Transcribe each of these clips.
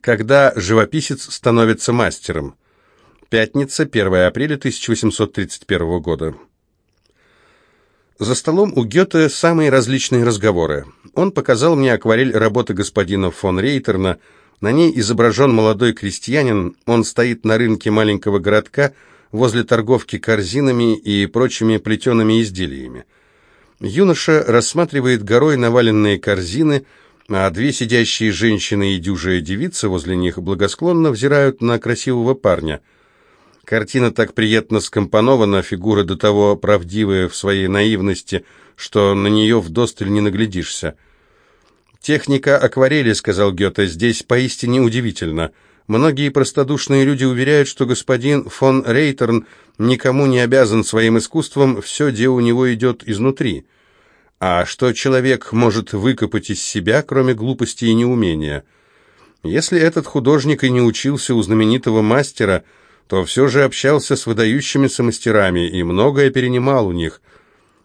Когда живописец становится мастером. Пятница, 1 апреля 1831 года. За столом у Гёте самые различные разговоры. Он показал мне акварель работы господина фон Рейтерна. На ней изображен молодой крестьянин. Он стоит на рынке маленького городка возле торговки корзинами и прочими плетеными изделиями. Юноша рассматривает горой наваленные корзины, а две сидящие женщины и дюжая девица возле них благосклонно взирают на красивого парня. Картина так приятно скомпонована, фигура до того правдивая в своей наивности, что на нее вдосталь не наглядишься. «Техника акварели», — сказал Гёте, — «здесь поистине удивительно. Многие простодушные люди уверяют, что господин фон Рейтерн никому не обязан своим искусством, все дело у него идет изнутри. А что человек может выкопать из себя, кроме глупости и неумения? Если этот художник и не учился у знаменитого мастера, то все же общался с выдающимися мастерами и многое перенимал у них,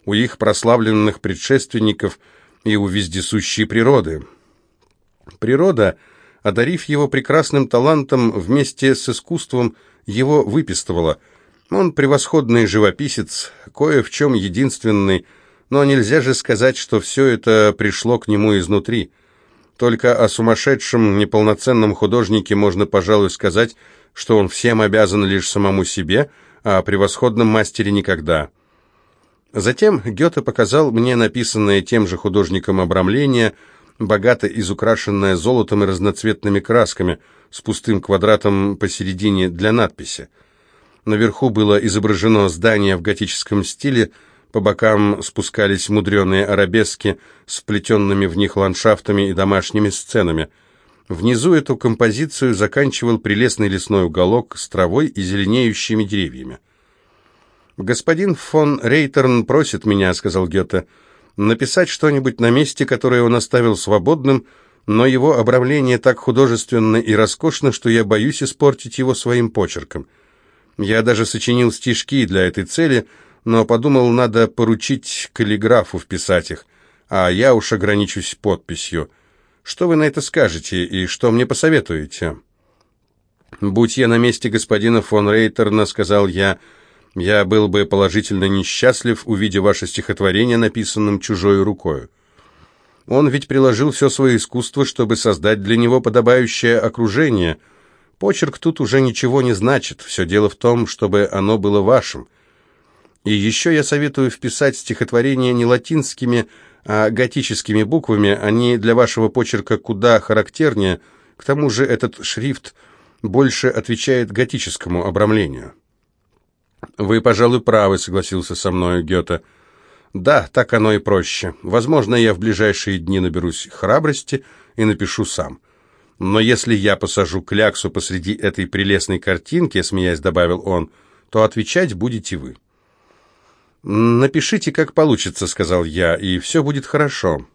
у их прославленных предшественников и у вездесущей природы. Природа, одарив его прекрасным талантом вместе с искусством, его выпистывала. Он превосходный живописец, кое в чем единственный – но нельзя же сказать, что все это пришло к нему изнутри. Только о сумасшедшем, неполноценном художнике можно, пожалуй, сказать, что он всем обязан лишь самому себе, а о превосходном мастере никогда. Затем Гёте показал мне написанное тем же художником обрамление, богато изукрашенное золотом и разноцветными красками, с пустым квадратом посередине для надписи. Наверху было изображено здание в готическом стиле, по бокам спускались мудреные арабески с плетенными в них ландшафтами и домашними сценами. Внизу эту композицию заканчивал прелестный лесной уголок с травой и зеленеющими деревьями. «Господин фон Рейтерн просит меня», — сказал Гёте, — «написать что-нибудь на месте, которое он оставил свободным, но его обрамление так художественно и роскошно, что я боюсь испортить его своим почерком. Я даже сочинил стишки для этой цели — но подумал, надо поручить каллиграфу вписать их, а я уж ограничусь подписью. Что вы на это скажете и что мне посоветуете?» «Будь я на месте господина фон Рейтерна, — сказал я, — я был бы положительно несчастлив, увидя ваше стихотворение, написанным чужой рукою. Он ведь приложил все свое искусство, чтобы создать для него подобающее окружение. Почерк тут уже ничего не значит, все дело в том, чтобы оно было вашим». И еще я советую вписать стихотворение не латинскими, а готическими буквами, они для вашего почерка куда характернее, к тому же этот шрифт больше отвечает готическому обрамлению. «Вы, пожалуй, правы», — согласился со мной Гёте. «Да, так оно и проще. Возможно, я в ближайшие дни наберусь храбрости и напишу сам. Но если я посажу кляксу посреди этой прелестной картинки, — смеясь добавил он, — то отвечать будете вы». «Напишите, как получится», — сказал я, — «и все будет хорошо.